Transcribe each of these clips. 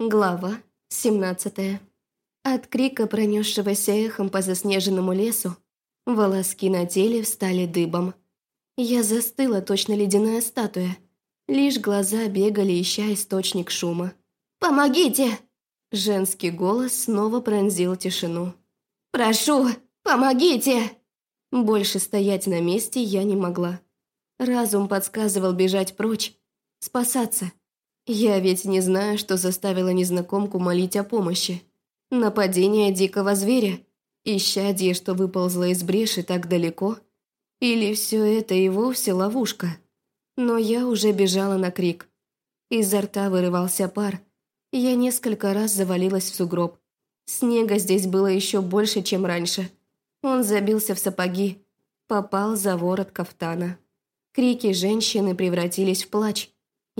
Глава 17 От крика, пронесшегося эхом по заснеженному лесу, волоски на теле встали дыбом. Я застыла, точно ледяная статуя. Лишь глаза бегали, ища источник шума. «Помогите!» Женский голос снова пронзил тишину. «Прошу, помогите!» Больше стоять на месте я не могла. Разум подсказывал бежать прочь, спасаться. Я ведь не знаю, что заставило незнакомку молить о помощи. Нападение дикого зверя, исчадье, что выползло из бреши так далеко, или все это и вовсе ловушка. Но я уже бежала на крик. Изо рта вырывался пар. Я несколько раз завалилась в сугроб. Снега здесь было еще больше, чем раньше. Он забился в сапоги, попал за ворот кафтана. Крики женщины превратились в плач.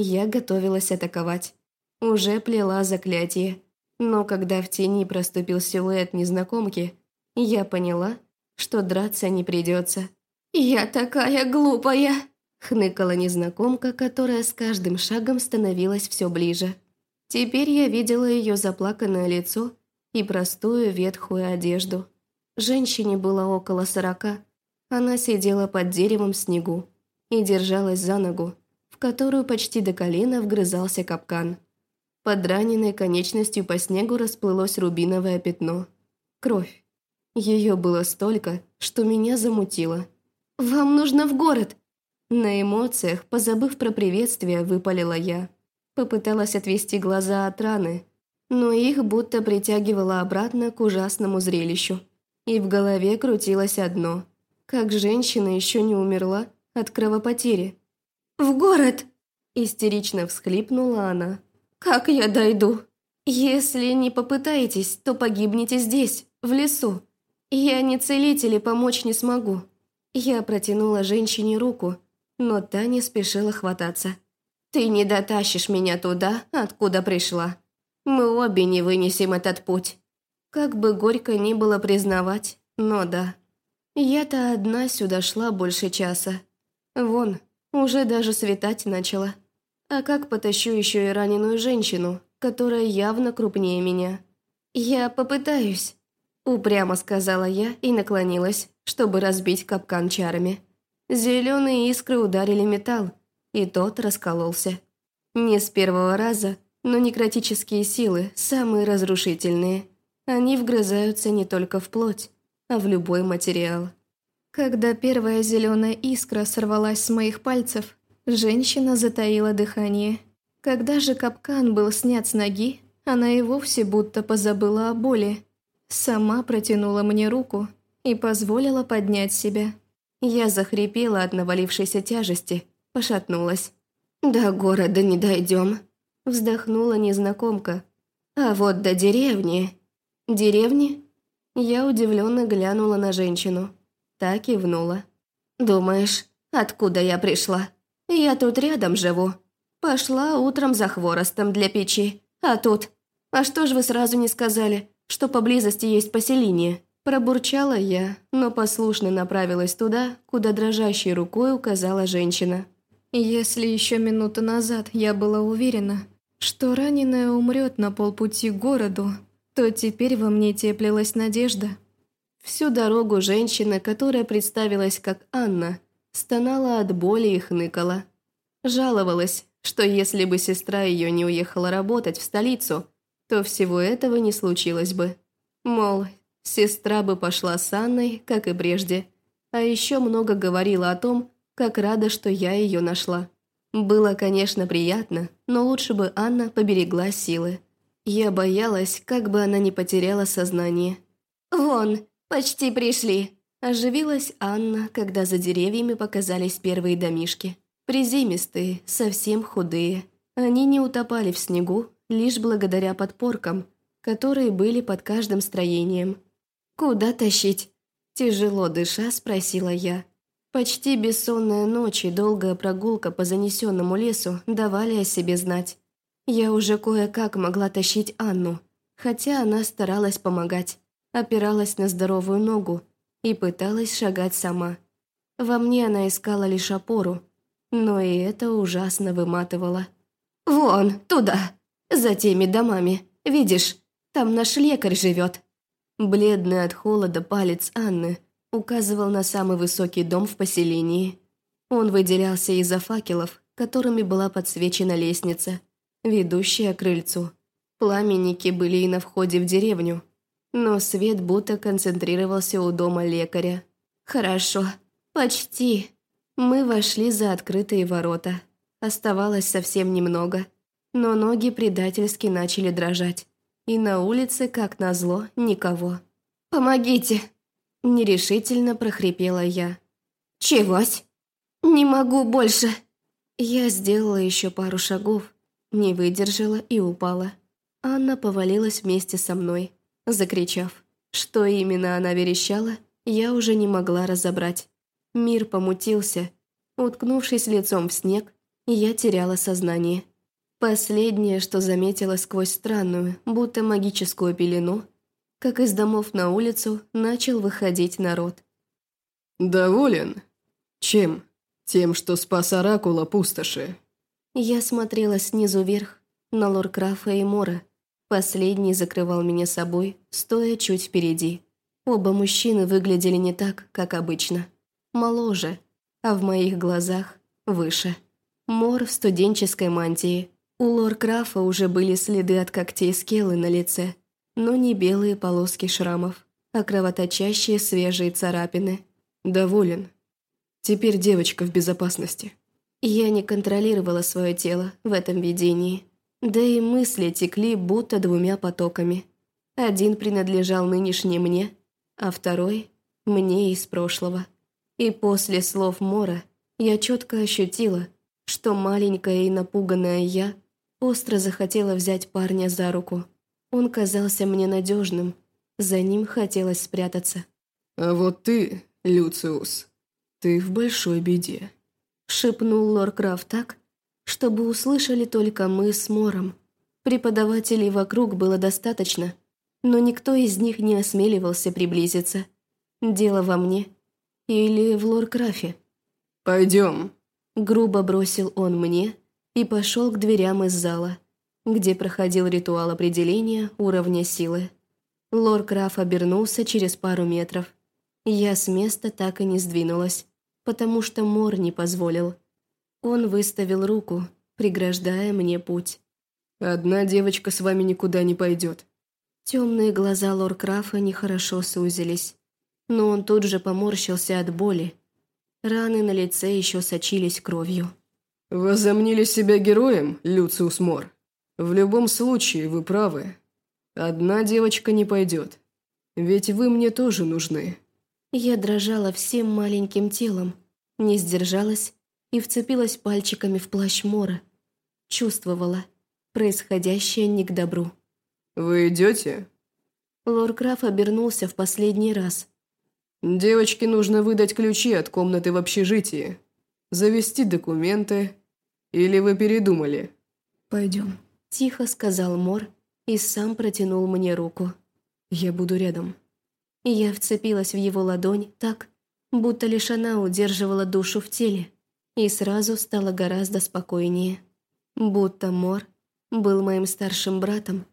Я готовилась атаковать. Уже плела заклятие. Но когда в тени проступил силуэт незнакомки, я поняла, что драться не придется. «Я такая глупая!» Хныкала незнакомка, которая с каждым шагом становилась все ближе. Теперь я видела ее заплаканное лицо и простую ветхую одежду. Женщине было около сорока. Она сидела под деревом в снегу и держалась за ногу, которую почти до колена вгрызался капкан. Под раненой конечностью по снегу расплылось рубиновое пятно. Кровь. Ее было столько, что меня замутило. «Вам нужно в город!» На эмоциях, позабыв про приветствие, выпалила я. Попыталась отвести глаза от раны, но их будто притягивало обратно к ужасному зрелищу. И в голове крутилось одно. Как женщина еще не умерла от кровопотери. «В город!» – истерично всхлипнула она. «Как я дойду? Если не попытаетесь, то погибнете здесь, в лесу. Я не целитель и помочь не смогу». Я протянула женщине руку, но та не спешила хвататься. «Ты не дотащишь меня туда, откуда пришла. Мы обе не вынесем этот путь». Как бы горько ни было признавать, но да. Я-то одна сюда шла больше часа. Вон, уже даже светать начало. А как потащу еще и раненую женщину, которая явно крупнее меня? Я попытаюсь, упрямо сказала я и наклонилась, чтобы разбить капкан чарами. Зеленые искры ударили металл, и тот раскололся. Не с первого раза, но некротические силы самые разрушительные. Они вгрызаются не только в плоть, а в любой материал. Когда первая зеленая искра сорвалась с моих пальцев, женщина затаила дыхание. Когда же капкан был снят с ноги, она и вовсе будто позабыла о боли. Сама протянула мне руку и позволила поднять себя. Я захрипела от навалившейся тяжести, пошатнулась. «До города не дойдем», – вздохнула незнакомка. «А вот до деревни...» «Деревни?» Я удивленно глянула на женщину. Так кивнула. «Думаешь, откуда я пришла? Я тут рядом живу. Пошла утром за хворостом для печи. А тут... А что ж вы сразу не сказали, что поблизости есть поселение?» Пробурчала я, но послушно направилась туда, куда дрожащей рукой указала женщина. Если еще минуту назад я была уверена, что раненая умрет на полпути к городу, то теперь во мне теплилась надежда. Всю дорогу женщина, которая представилась как Анна, стонала от боли и хныкала. Жаловалась, что если бы сестра ее не уехала работать в столицу, то всего этого не случилось бы. Мол, сестра бы пошла с Анной, как и прежде. А еще много говорила о том, как рада, что я ее нашла. Было, конечно, приятно, но лучше бы Анна поберегла силы. Я боялась, как бы она не потеряла сознание. «Вон, «Почти пришли», – оживилась Анна, когда за деревьями показались первые домишки. Приземистые, совсем худые. Они не утопали в снегу, лишь благодаря подпоркам, которые были под каждым строением. «Куда тащить?» Тяжело дыша, спросила я. Почти бессонная ночь и долгая прогулка по занесенному лесу давали о себе знать. Я уже кое-как могла тащить Анну, хотя она старалась помогать опиралась на здоровую ногу и пыталась шагать сама. Во мне она искала лишь опору, но и это ужасно выматывало. «Вон, туда!» За теми домами. Видишь, там наш лекарь живет. Бледный от холода палец Анны указывал на самый высокий дом в поселении. Он выделялся из-за факелов, которыми была подсвечена лестница, ведущая к крыльцу. Пламенники были и на входе в деревню, но свет будто концентрировался у дома лекаря. «Хорошо, почти». Мы вошли за открытые ворота. Оставалось совсем немного, но ноги предательски начали дрожать. И на улице, как назло, никого. «Помогите!» – нерешительно прохрипела я. «Чегось? Не могу больше!» Я сделала еще пару шагов, не выдержала и упала. Анна повалилась вместе со мной, закричав. Что именно она верещала, я уже не могла разобрать. Мир помутился. Уткнувшись лицом в снег, я теряла сознание. Последнее, что заметила сквозь странную, будто магическую пелену, как из домов на улицу начал выходить народ. «Доволен? Чем? Тем, что спас Оракула пустоши?» Я смотрела снизу вверх на Лоркрафа и Мора. Последний закрывал меня собой, стоя чуть впереди. Оба мужчины выглядели не так, как обычно. Моложе, а в моих глазах выше. Мор в студенческой мантии. У Лоркрафа уже были следы от когтей скелы на лице, но не белые полоски шрамов, а кровоточащие свежие царапины. «Доволен. Теперь девочка в безопасности». Я не контролировала свое тело в этом видении. Да и мысли текли будто двумя потоками. Один принадлежал нынешней мне, а второй — мне из прошлого. И после слов Мора я четко ощутила, что маленькая и напуганная я остро захотела взять парня за руку. Он казался мне надежным, за ним хотелось спрятаться. «А вот ты, Люциус, ты в большой беде», — шепнул Лоркрафт так, чтобы услышали только мы с Мором. Преподавателей вокруг было достаточно — но никто из них не осмеливался приблизиться. Дело во мне или в Лоркрафе. «Пойдем», — грубо бросил он мне и пошел к дверям из зала, где проходил ритуал определения уровня силы. Лоркраф обернулся через пару метров. Я с места так и не сдвинулась, потому что Мор не позволил. Он выставил руку, преграждая мне путь. «Одна девочка с вами никуда не пойдет. Темные глаза Лоркрафа нехорошо сузились, но он тут же поморщился от боли. Раны на лице еще сочились кровью. «Возомнили себя героем, Люциус Мор? В любом случае, вы правы. Одна девочка не пойдет. Ведь вы мне тоже нужны». Я дрожала всем маленьким телом, не сдержалась и вцепилась пальчиками в плащ Мора. Чувствовала, происходящее не к добру. «Вы идете?» Лоркраф обернулся в последний раз. «Девочке нужно выдать ключи от комнаты в общежитии, завести документы. Или вы передумали?» «Пойдем», – тихо сказал Мор и сам протянул мне руку. «Я буду рядом». Я вцепилась в его ладонь так, будто лишь она удерживала душу в теле, и сразу стало гораздо спокойнее. Будто Мор был моим старшим братом,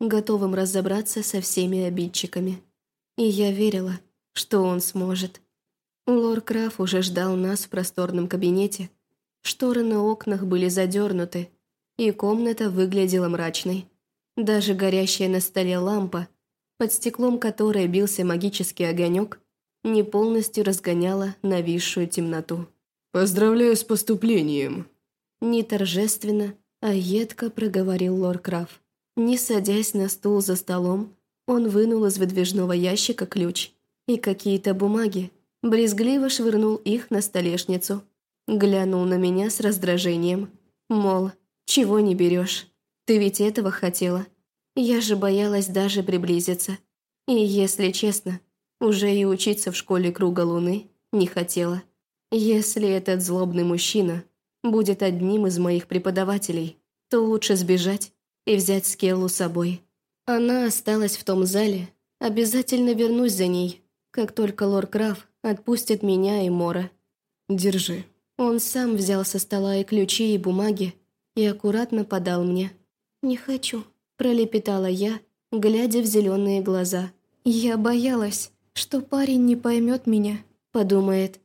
готовым разобраться со всеми обидчиками. И я верила, что он сможет. Лор Краф уже ждал нас в просторном кабинете. Шторы на окнах были задернуты, и комната выглядела мрачной. Даже горящая на столе лампа, под стеклом которой бился магический огонек, не полностью разгоняла нависшую темноту. «Поздравляю с поступлением!» Не торжественно, а едко проговорил Лор Краф. Не садясь на стул за столом, он вынул из выдвижного ящика ключ и какие-то бумаги, брезгливо швырнул их на столешницу. Глянул на меня с раздражением. Мол, чего не берешь? Ты ведь этого хотела. Я же боялась даже приблизиться. И, если честно, уже и учиться в школе Круга Луны не хотела. Если этот злобный мужчина будет одним из моих преподавателей, то лучше сбежать и взять Скеллу с собой. Она осталась в том зале. Обязательно вернусь за ней, как только лорд Краф отпустит меня и Мора. Держи. Он сам взял со стола и ключи, и бумаги, и аккуратно подал мне. «Не хочу», – пролепетала я, глядя в зеленые глаза. «Я боялась, что парень не поймет меня», – подумает.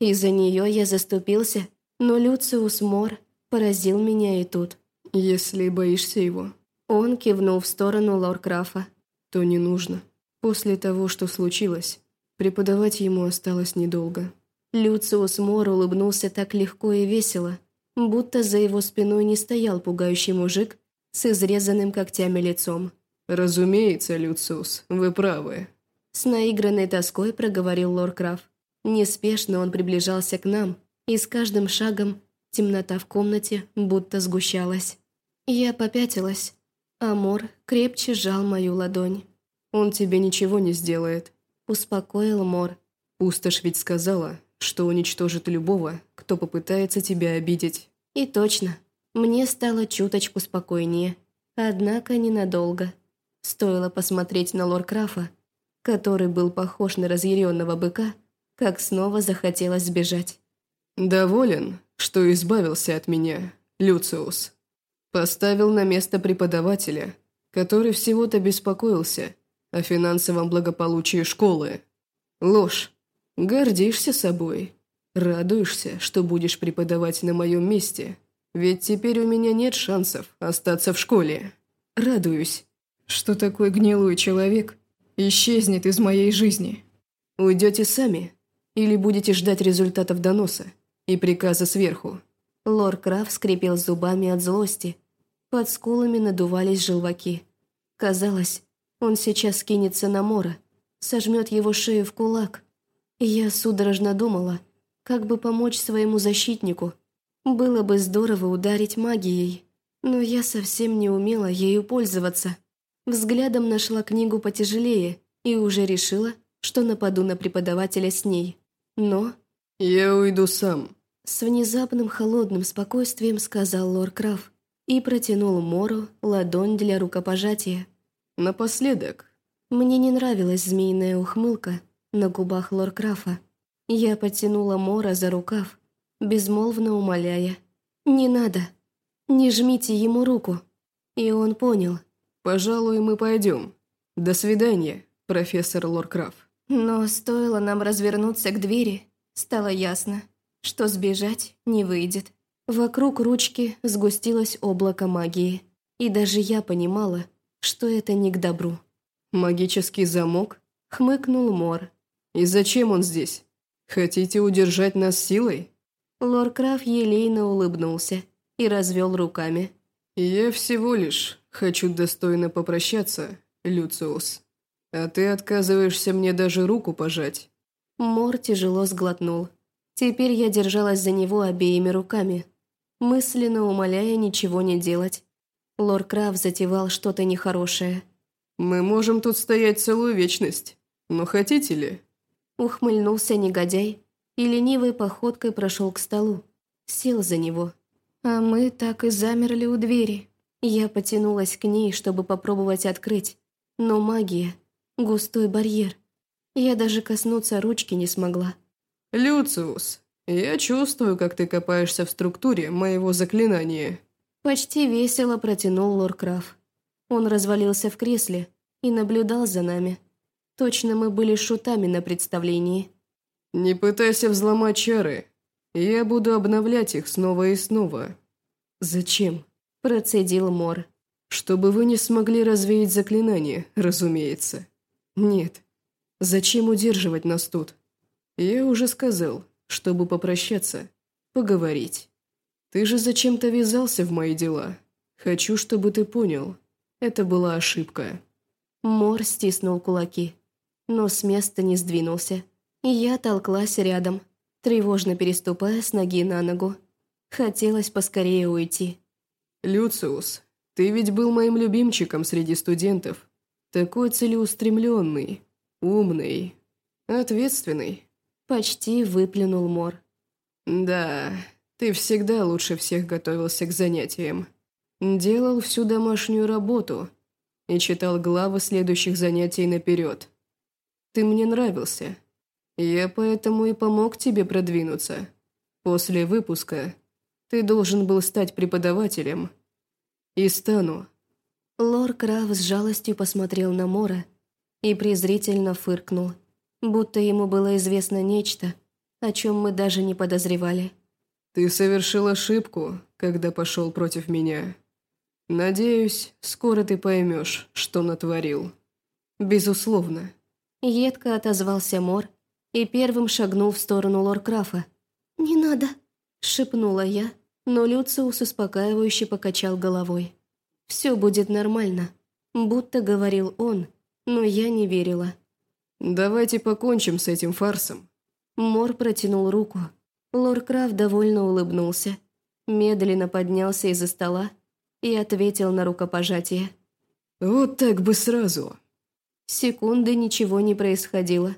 Из-за нее я заступился, но Люциус Мор поразил меня и тут. «Если боишься его...» Он кивнул в сторону Лоркрафа. «То не нужно. После того, что случилось, преподавать ему осталось недолго». Люциус Мор улыбнулся так легко и весело, будто за его спиной не стоял пугающий мужик с изрезанным когтями лицом. «Разумеется, Люциус, вы правы», — с наигранной тоской проговорил Лоркраф. Неспешно он приближался к нам, и с каждым шагом темнота в комнате будто сгущалась. Я попятилась, а Мор крепче сжал мою ладонь. «Он тебе ничего не сделает», — успокоил Мор. «Пустошь ведь сказала, что уничтожит любого, кто попытается тебя обидеть». И точно, мне стало чуточку спокойнее. Однако ненадолго. Стоило посмотреть на Лоркрафа, который был похож на разъяренного быка, как снова захотелось сбежать. «Доволен, что избавился от меня, Люциус. Поставил на место преподавателя, который всего-то беспокоился о финансовом благополучии школы. Ложь. Гордишься собой. Радуешься, что будешь преподавать на моем месте. Ведь теперь у меня нет шансов остаться в школе. Радуюсь, что такой гнилой человек исчезнет из моей жизни. Уйдете сами или будете ждать результатов доноса и приказа сверху. Лор Краф скрипел зубами от злости. Под скулами надувались желваки. Казалось, он сейчас кинется на Мора, сожмет его шею в кулак. Я судорожно думала, как бы помочь своему защитнику. Было бы здорово ударить магией, но я совсем не умела ею пользоваться. Взглядом нашла книгу потяжелее и уже решила, что нападу на преподавателя с ней. Но... «Я уйду сам», — с внезапным холодным спокойствием сказал Лор Краф и протянул Мору ладонь для рукопожатия. «Напоследок». Мне не нравилась змеиная ухмылка, на губах Лоркрафа. Я потянула Мора за рукав, безмолвно умоляя. «Не надо! Не жмите ему руку!» И он понял. «Пожалуй, мы пойдем. До свидания, профессор Лоркраф». Но стоило нам развернуться к двери, стало ясно, что сбежать не выйдет. Вокруг ручки сгустилось облако магии, и даже я понимала, что это не к добру. «Магический замок?» — хмыкнул Мор, и зачем он здесь? Хотите удержать нас силой?» Лоркраф елейно улыбнулся и развел руками. «Я всего лишь хочу достойно попрощаться, Люциус. А ты отказываешься мне даже руку пожать». Мор тяжело сглотнул. Теперь я держалась за него обеими руками, мысленно умоляя ничего не делать. Лоркраф затевал что-то нехорошее. «Мы можем тут стоять целую вечность, но хотите ли?» Ухмыльнулся негодяй и ленивой походкой прошел к столу. Сел за него. А мы так и замерли у двери. Я потянулась к ней, чтобы попробовать открыть. Но магия, густой барьер. Я даже коснуться ручки не смогла. «Люциус, я чувствую, как ты копаешься в структуре моего заклинания». Почти весело протянул Лоркраф. Он развалился в кресле и наблюдал за нами. Точно мы были шутами на представлении. «Не пытайся взломать чары. Я буду обновлять их снова и снова». «Зачем?» – процедил Мор. «Чтобы вы не смогли развеять заклинание, разумеется». «Нет. Зачем удерживать нас тут?» «Я уже сказал, чтобы попрощаться, поговорить. Ты же зачем-то ввязался в мои дела. Хочу, чтобы ты понял. Это была ошибка». Мор стиснул кулаки но с места не сдвинулся. Я толклась рядом, тревожно переступая с ноги на ногу. Хотелось поскорее уйти. «Люциус, ты ведь был моим любимчиком среди студентов. Такой целеустремленный, умный, ответственный». Почти выплюнул Мор. «Да, ты всегда лучше всех готовился к занятиям. Делал всю домашнюю работу и читал главы следующих занятий наперед. Ты мне нравился. Я поэтому и помог тебе продвинуться. После выпуска ты должен был стать преподавателем. И стану Лор Крав с жалостью посмотрел на Мора и презрительно фыркнул, будто ему было известно нечто, о чем мы даже не подозревали. «Ты совершил ошибку, когда пошел против меня. Надеюсь, скоро ты поймешь, что натворил. Безусловно». Едко отозвался Мор и первым шагнул в сторону Лоркрафа. «Не надо», — шепнула я, но Люциус успокаивающе покачал головой. Все будет нормально», будто говорил он, но я не верила. «Давайте покончим с этим фарсом». Мор протянул руку. Лоркрафт довольно улыбнулся, медленно поднялся из-за стола и ответил на рукопожатие. «Вот так бы сразу». Секунды ничего не происходило,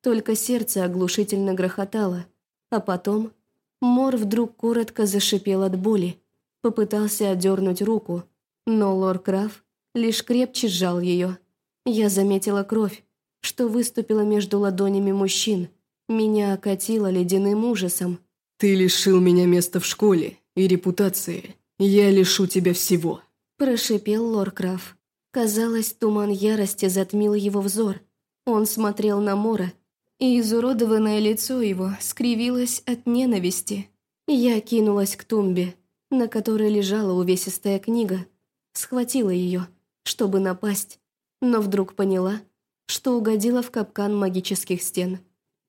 только сердце оглушительно грохотало, а потом Мор вдруг коротко зашипел от боли, попытался отдернуть руку, но лор Краф лишь крепче сжал ее. Я заметила кровь, что выступила между ладонями мужчин. Меня окатило ледяным ужасом. «Ты лишил меня места в школе и репутации. Я лишу тебя всего», – прошипел лор Краф. Казалось, туман ярости затмил его взор. Он смотрел на Мора, и изуродованное лицо его скривилось от ненависти. Я кинулась к тумбе, на которой лежала увесистая книга, схватила ее, чтобы напасть, но вдруг поняла, что угодила в капкан магических стен.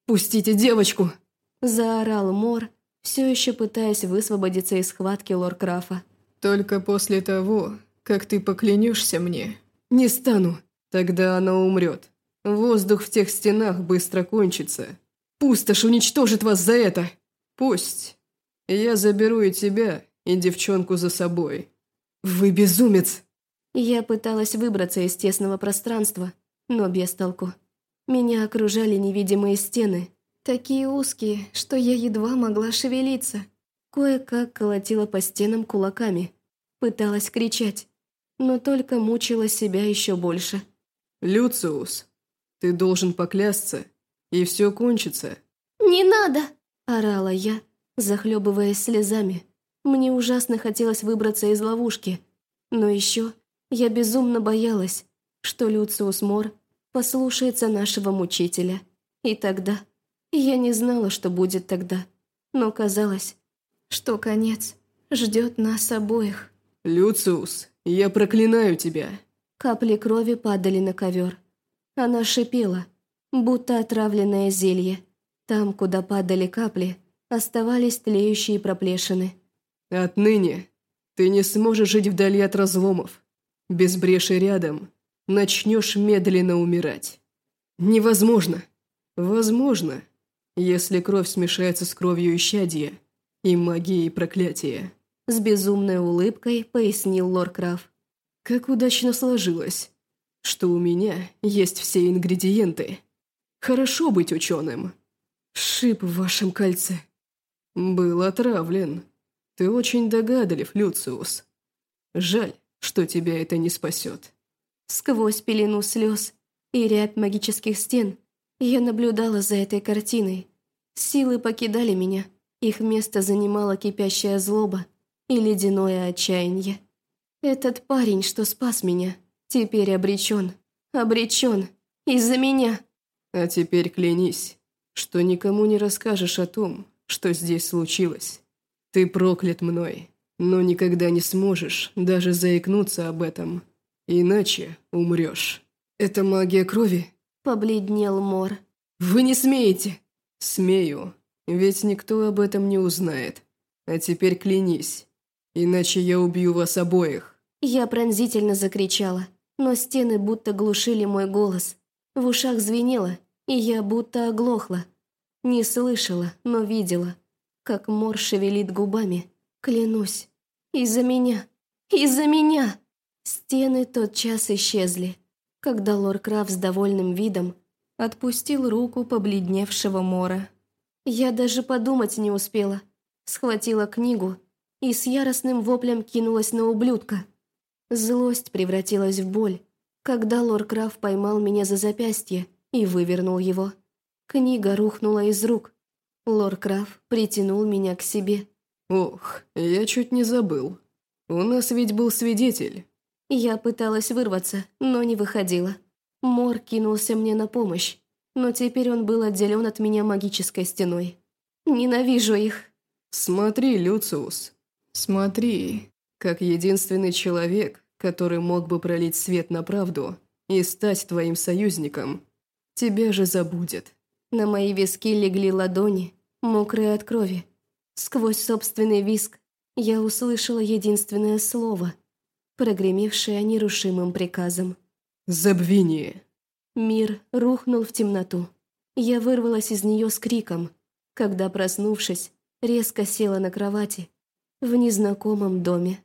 «Пустите девочку!» – заорал Мор, все еще пытаясь высвободиться из схватки Лоркрафа. «Только после того, как ты поклянешься мне, не стану, тогда она умрет. Воздух в тех стенах быстро кончится. Пустошь уничтожит вас за это. Пусть. Я заберу и тебя, и девчонку за собой. «Вы безумец!» Я пыталась выбраться из тесного пространства, но без толку. Меня окружали невидимые стены, такие узкие, что я едва могла шевелиться. Кое-как колотила по стенам кулаками, пыталась кричать, но только мучила себя еще больше. «Люциус, ты должен поклясться, и все кончится». «Не надо!» – орала я, захлебываясь слезами. Мне ужасно хотелось выбраться из ловушки, но еще я безумно боялась, что Люциус Мор послушается нашего мучителя. И тогда я не знала, что будет тогда, но казалось, что конец ждет нас обоих. «Люциус, я проклинаю тебя!» Капли крови падали на ковер. Она шипела, будто отравленное зелье. Там, куда падали капли, оставались тлеющие проплешины. Отныне ты не сможешь жить вдали от разломов. Без бреши рядом начнешь медленно умирать. Невозможно. Возможно, если кровь смешается с кровью исчадья и магией проклятия. С безумной улыбкой пояснил Лоркраф. Как удачно сложилось, что у меня есть все ингредиенты. Хорошо быть ученым. Шип в вашем кольце. Был отравлен. Ты очень догадлив, Люциус. Жаль, что тебя это не спасет. Сквозь пелену слез и ряд магических стен я наблюдала за этой картиной. Силы покидали меня, их место занимала кипящая злоба и ледяное отчаяние. Этот парень, что спас меня, теперь обречен. Обречен. Из-за меня. А теперь клянись, что никому не расскажешь о том, что здесь случилось. Ты проклят мной, но никогда не сможешь даже заикнуться об этом. Иначе умрешь. Это магия крови? Побледнел Мор. Вы не смеете? Смею, ведь никто об этом не узнает. А теперь клянись, иначе я убью вас обоих. Я пронзительно закричала, но стены будто глушили мой голос. В ушах звенело, и я будто оглохла. Не слышала, но видела как Мор шевелит губами. Клянусь, из-за меня, из-за меня. Стены тотчас исчезли, когда Лоркраф с довольным видом отпустил руку побледневшего Мора. Я даже подумать не успела. Схватила книгу и с яростным воплем кинулась на ублюдка. Злость превратилась в боль, когда Лоркраф поймал меня за запястье и вывернул его. Книга рухнула из рук, Лоркраф притянул меня к себе. «Ох, я чуть не забыл. У нас ведь был свидетель. Я пыталась вырваться, но не выходила. Мор кинулся мне на помощь, но теперь он был отделен от меня магической стеной. Ненавижу их. Смотри, Люциус, смотри, как единственный человек, который мог бы пролить свет на правду и стать твоим союзником, тебя же забудет. На мои виски легли ладони, мокрые от крови. Сквозь собственный виск я услышала единственное слово, прогремевшее нерушимым приказом. Забвение. Мир рухнул в темноту. Я вырвалась из нее с криком, когда, проснувшись, резко села на кровати в незнакомом доме.